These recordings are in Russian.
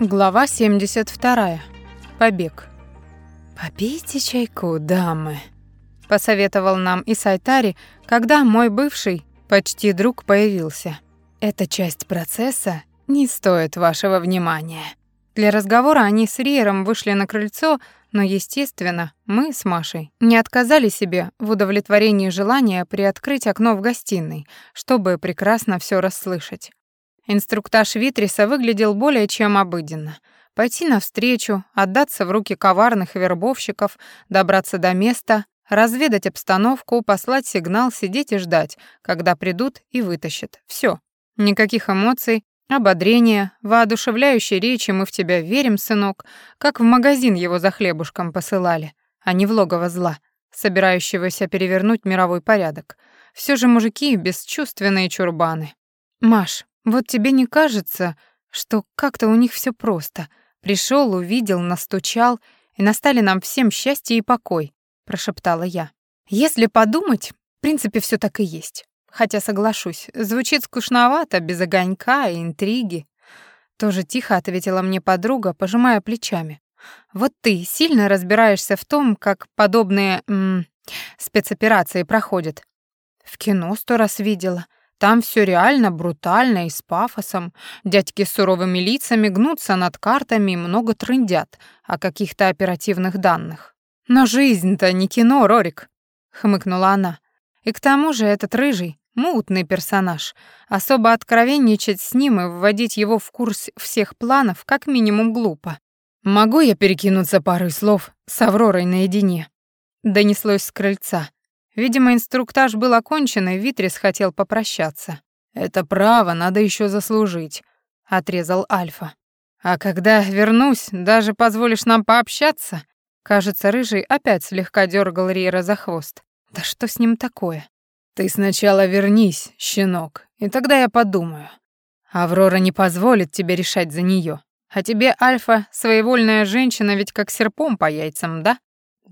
Глава 72. Побег. «Попейте чайку, дамы», — посоветовал нам Исайтари, когда мой бывший, почти друг, появился. «Эта часть процесса не стоит вашего внимания». Для разговора они с Риером вышли на крыльцо, но, естественно, мы с Машей не отказали себе в удовлетворении желания приоткрыть окно в гостиной, чтобы прекрасно все расслышать. Инструктаж Витриса выглядел более чем обыденно. Пойти навстречу, отдаться в руки коварных вербовщиков, добраться до места, разведать обстановку, послать сигнал, сидеть и ждать, когда придут и вытащат. Все. Никаких эмоций, ободрения, воодушевляющей речи «мы в тебя верим, сынок», как в магазин его за хлебушком посылали, а не в логово зла, собирающегося перевернуть мировой порядок. Все же мужики — бесчувственные чурбаны. «Маш, вот тебе не кажется, что как-то у них все просто? Пришел, увидел, настучал, и настали нам всем счастье и покой, прошептала я. Если подумать, в принципе, все так и есть. Хотя соглашусь, звучит скучновато, без огонька и интриги. Тоже тихо ответила мне подруга, пожимая плечами. Вот ты сильно разбираешься в том, как подобные м, спецоперации проходят. В кино сто раз видела. Там все реально брутально и с пафосом. Дядьки с суровыми лицами гнутся над картами и много трындят о каких-то оперативных данных. «Но жизнь-то не кино, Рорик», — хмыкнула она. «И к тому же этот рыжий, мутный персонаж. Особо откровенничать с ним и вводить его в курс всех планов как минимум глупо. «Могу я перекинуться парой слов с Авророй наедине?» Донеслось с крыльца. Видимо, инструктаж был окончен, и Витрис хотел попрощаться. «Это право надо еще заслужить», — отрезал Альфа. «А когда вернусь, даже позволишь нам пообщаться?» Кажется, Рыжий опять слегка дергал Рира за хвост. «Да что с ним такое?» «Ты сначала вернись, щенок, и тогда я подумаю. Аврора не позволит тебе решать за нее. А тебе, Альфа, своевольная женщина ведь как серпом по яйцам, да?»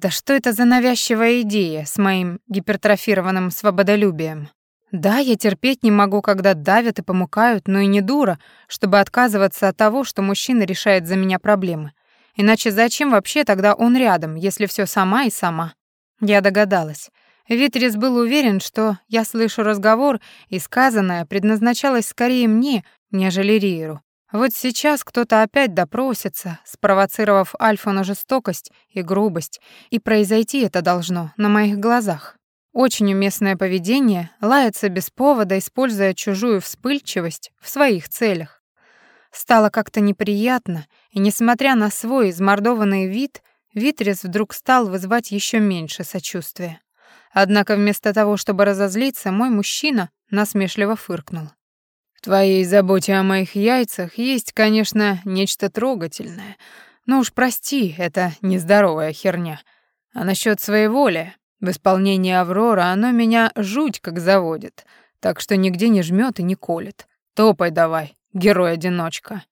Да что это за навязчивая идея с моим гипертрофированным свободолюбием? Да, я терпеть не могу, когда давят и помукают, но и не дура, чтобы отказываться от того, что мужчина решает за меня проблемы. Иначе зачем вообще тогда он рядом, если все сама и сама? Я догадалась. Витрис был уверен, что я слышу разговор, и сказанное предназначалось скорее мне, нежели Риеру. Вот сейчас кто-то опять допросится, спровоцировав Альфа на жестокость и грубость, и произойти это должно на моих глазах. Очень уместное поведение лаяться без повода, используя чужую вспыльчивость в своих целях. Стало как-то неприятно, и несмотря на свой измордованный вид, Витрис вдруг стал вызывать еще меньше сочувствия. Однако вместо того, чтобы разозлиться, мой мужчина насмешливо фыркнул. В твоей заботе о моих яйцах есть, конечно, нечто трогательное. Но уж прости, это нездоровая херня. А насчет своей воли, в исполнении Аврора оно меня жуть как заводит, так что нигде не жмет и не колет. Топай давай, герой-одиночка.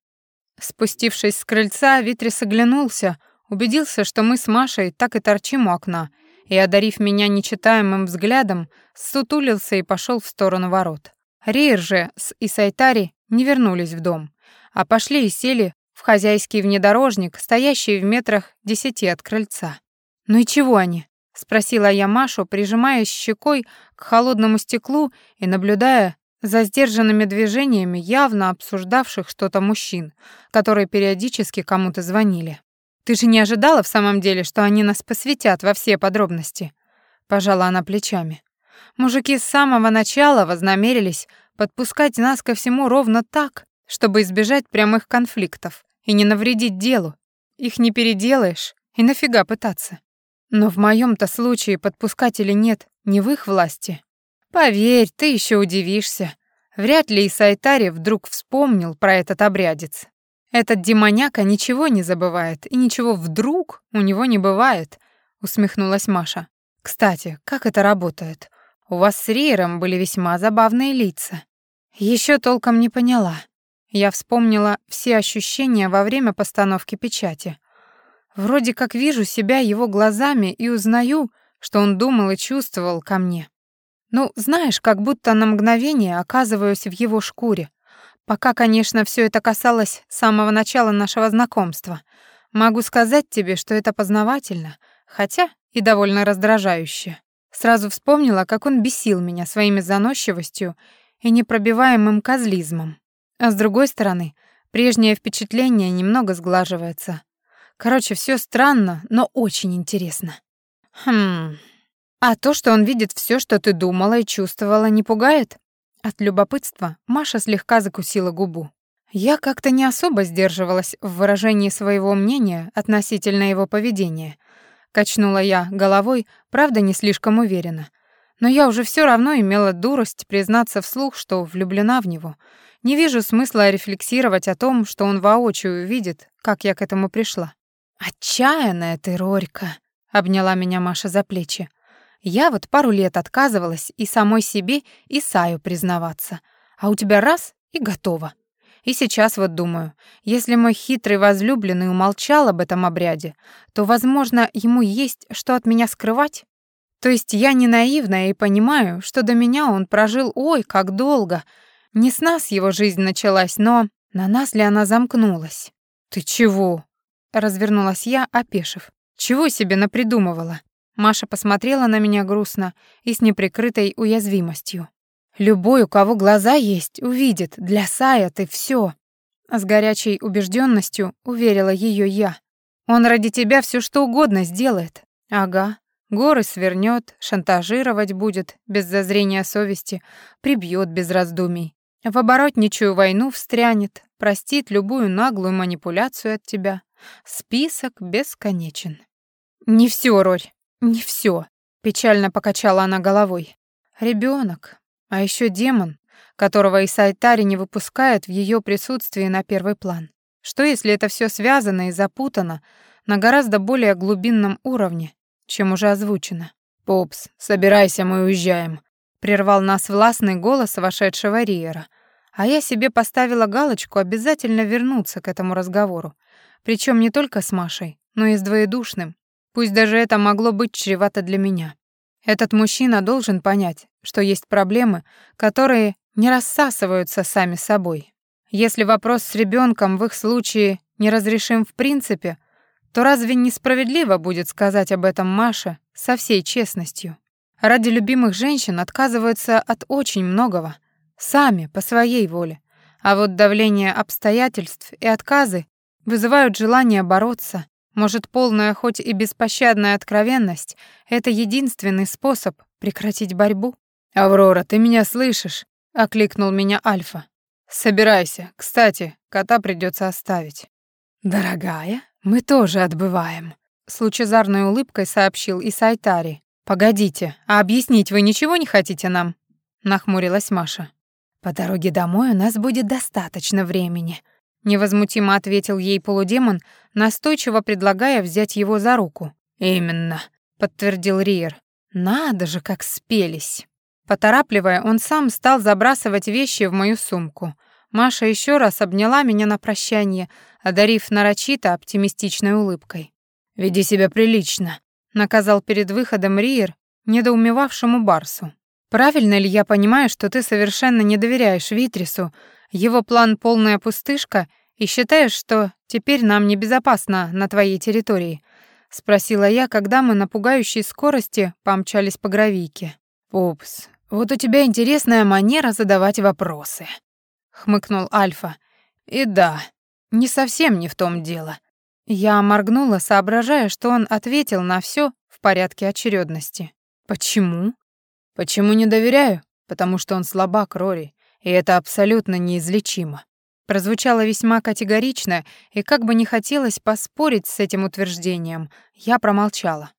Спустившись с крыльца, Витрис оглянулся, убедился, что мы с Машей так и торчим у окна, и, одарив меня нечитаемым взглядом, сутулился и пошел в сторону ворот. Рейр же с Исайтари не вернулись в дом, а пошли и сели в хозяйский внедорожник, стоящий в метрах десяти от крыльца. «Ну и чего они?» — спросила я Машу, прижимаясь щекой к холодному стеклу и наблюдая за сдержанными движениями явно обсуждавших что-то мужчин, которые периодически кому-то звонили. «Ты же не ожидала в самом деле, что они нас посвятят во все подробности?» Пожала она плечами. Мужики с самого начала вознамерились подпускать нас ко всему ровно так, чтобы избежать прямых конфликтов и не навредить делу. Их не переделаешь, и нафига пытаться. Но в моем-то случае подпускать или нет, не в их власти. Поверь, ты еще удивишься. Вряд ли Исайтари вдруг вспомнил про этот обрядец. Этот демоняка ничего не забывает, и ничего вдруг у него не бывает, усмехнулась Маша. Кстати, как это работает? У вас с Риером были весьма забавные лица. Еще толком не поняла. Я вспомнила все ощущения во время постановки печати. Вроде как вижу себя его глазами и узнаю, что он думал и чувствовал ко мне. Ну, знаешь, как будто на мгновение оказываюсь в его шкуре. Пока, конечно, все это касалось самого начала нашего знакомства. Могу сказать тебе, что это познавательно, хотя и довольно раздражающе. Сразу вспомнила, как он бесил меня своими заносчивостью и непробиваемым козлизмом. А с другой стороны, прежнее впечатление немного сглаживается. Короче, все странно, но очень интересно. Хм. А то, что он видит все, что ты думала и чувствовала, не пугает? От любопытства Маша слегка закусила губу. Я как-то не особо сдерживалась в выражении своего мнения относительно его поведения. Качнула я головой, правда, не слишком уверенно. Но я уже все равно имела дурость признаться вслух, что влюблена в него. Не вижу смысла рефлексировать о том, что он воочию увидит, как я к этому пришла. «Отчаянная ты, Рорька!» — обняла меня Маша за плечи. Я вот пару лет отказывалась и самой себе, и Саю признаваться. А у тебя раз — и готово. И сейчас вот думаю, если мой хитрый возлюбленный умолчал об этом обряде, то, возможно, ему есть что от меня скрывать. То есть я не наивная и понимаю, что до меня он прожил ой, как долго. Не с нас его жизнь началась, но на нас ли она замкнулась? «Ты чего?» — развернулась я, опешив. «Чего себе напридумывала?» Маша посмотрела на меня грустно и с неприкрытой уязвимостью. «Любой, у кого глаза есть, увидит. Для Сая ты все. С горячей убежденностью уверила ее я. «Он ради тебя все что угодно сделает». «Ага. Горы свернет, шантажировать будет, без зазрения совести, прибьет без раздумий. В оборотничью войну встрянет, простит любую наглую манипуляцию от тебя. Список бесконечен». «Не все, Рорь. Не все, печально покачала она головой. Ребенок, а еще демон, которого Исайтари не выпускает в ее присутствии на первый план. Что если это все связано и запутано на гораздо более глубинном уровне, чем уже озвучено? «Попс, собирайся, мы уезжаем», — прервал нас властный голос вошедшего Риера. А я себе поставила галочку обязательно вернуться к этому разговору. Причем не только с Машей, но и с двоедушным, Пусть даже это могло быть чревато для меня. Этот мужчина должен понять, что есть проблемы, которые не рассасываются сами собой. Если вопрос с ребенком в их случае неразрешим в принципе, то разве несправедливо будет сказать об этом Маше со всей честностью? Ради любимых женщин отказываются от очень многого, сами, по своей воле. А вот давление обстоятельств и отказы вызывают желание бороться, может, полная, хоть и беспощадная откровенность — это единственный способ прекратить борьбу? «Аврора, ты меня слышишь?» — окликнул меня Альфа. «Собирайся. Кстати, кота придется оставить». «Дорогая, мы тоже отбываем», — с лучезарной улыбкой сообщил и Сайтари. «Погодите, а объяснить вы ничего не хотите нам?» — нахмурилась Маша. «По дороге домой у нас будет достаточно времени», невозмутимо ответил ей полудемон, настойчиво предлагая взять его за руку. Именно, подтвердил Риер. Надо же, как спелись. Поторапливая, он сам стал забрасывать вещи в мою сумку. Маша еще раз обняла меня на прощание, одарив нарочито оптимистичной улыбкой. «Веди себя прилично», — наказал перед выходом Риер недоумевавшему Барсу. «Правильно ли я понимаю, что ты совершенно не доверяешь Витрису, его план — полная пустышка, и считаешь, что теперь нам небезопасно на твоей территории?» — спросила я, когда мы на пугающей скорости помчались по гравийке. «Пупс, вот у тебя интересная манера задавать вопросы», — хмыкнул Альфа. «И да, не совсем не в том дело». Я моргнула, соображая, что он ответил на все в порядке очередности. «Почему?» «Почему не доверяю? Потому что он слабак, Рори и это абсолютно неизлечимо. Прозвучало весьма категорично, и как бы не хотелось поспорить с этим утверждением, я промолчала.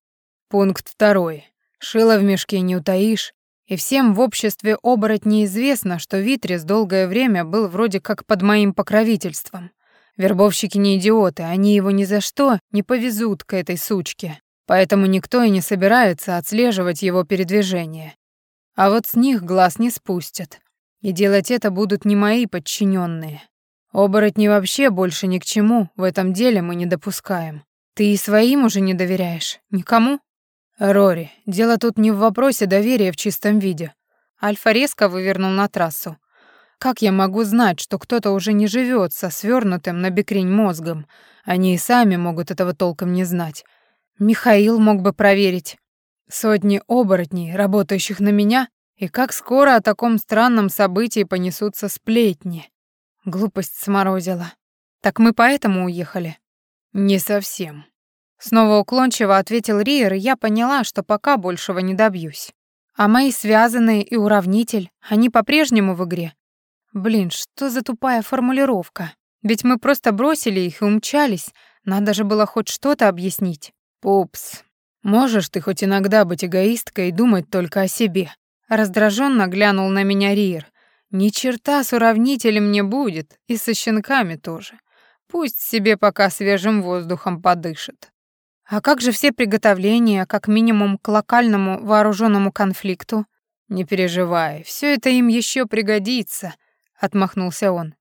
Пункт второй. Шило в мешке не утаишь, и всем в обществе оборотней известно, что Витрис долгое время был вроде как под моим покровительством. Вербовщики не идиоты, они его ни за что не повезут к этой сучке, поэтому никто и не собирается отслеживать его передвижение. А вот с них глаз не спустят. И делать это будут не мои подчиненные. Оборотни вообще больше ни к чему в этом деле мы не допускаем. Ты и своим уже не доверяешь? Никому? Рори, дело тут не в вопросе доверия в чистом виде. Альфа резко вывернул на трассу. Как я могу знать, что кто-то уже не живет со свернутым на бекрень мозгом? Они и сами могут этого толком не знать. Михаил мог бы проверить. Сотни оборотней, работающих на меня, и как скоро о таком странном событии понесутся сплетни. Глупость сморозила. Так мы поэтому уехали? Не совсем. Снова уклончиво ответил Риер, и я поняла, что пока большего не добьюсь. А мои связанные и уравнитель, они по-прежнему в игре. Блин, что за тупая формулировка? Ведь мы просто бросили их и умчались. Надо же было хоть что-то объяснить. Пупс, можешь ты хоть иногда быть эгоисткой и думать только о себе? Раздраженно глянул на меня Риер. Ни черта с уравнителем не будет, и со щенками тоже. Пусть себе пока свежим воздухом подышит. А как же все приготовления, как минимум к локальному вооруженному конфликту? Не переживай, все это им еще пригодится, отмахнулся он.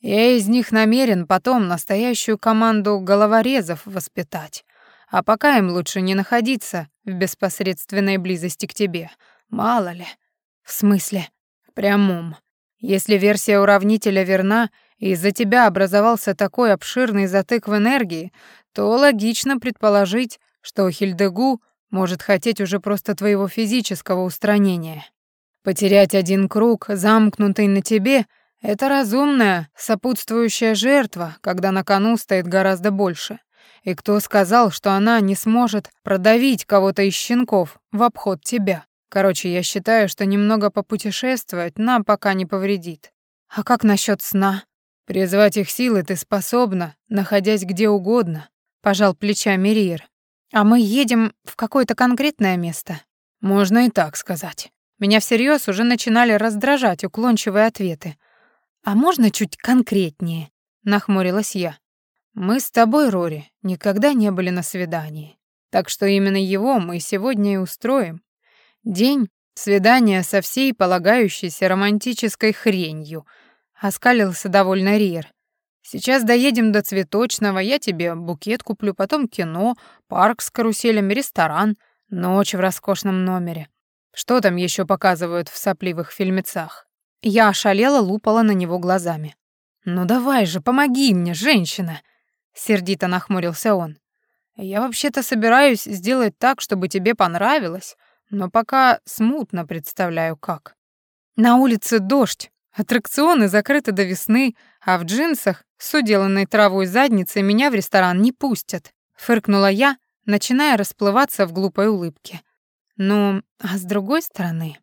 Я из них намерен потом настоящую команду головорезов воспитать. А пока им лучше не находиться в беспосредственной близости к тебе. Мало ли. В смысле? Прямом. Если версия уравнителя верна, и из-за тебя образовался такой обширный затык в энергии, то логично предположить, что Хильдегу может хотеть уже просто твоего физического устранения. Потерять один круг, замкнутый на тебе, это разумная, сопутствующая жертва, когда на кону стоит гораздо больше. И кто сказал, что она не сможет продавить кого-то из щенков в обход тебя? Короче, я считаю, что немного попутешествовать нам пока не повредит. А как насчет сна? Призвать их силы ты способна, находясь где угодно, пожал плечами Риер. А мы едем в какое-то конкретное место. Можно и так сказать. Меня всерьез уже начинали раздражать уклончивые ответы. А можно чуть конкретнее? нахмурилась я. Мы с тобой, Рори, никогда не были на свидании. Так что именно его мы сегодня и устроим. День свидания со всей полагающейся романтической хренью, оскалился довольно Риер. Сейчас доедем до цветочного, я тебе букет куплю, потом кино, парк с каруселями, ресторан, ночь в роскошном номере. Что там еще показывают в сопливых фильмецах? Я ошалела, лупала на него глазами. «Ну давай же, помоги мне, женщина!» Сердито нахмурился он. «Я вообще-то собираюсь сделать так, чтобы тебе понравилось, но пока смутно представляю, как. На улице дождь, аттракционы закрыты до весны, а в джинсах с уделанной травой задницей меня в ресторан не пустят. Фыркнула я, начиная расплываться в глупой улыбке. Ну, а с другой стороны...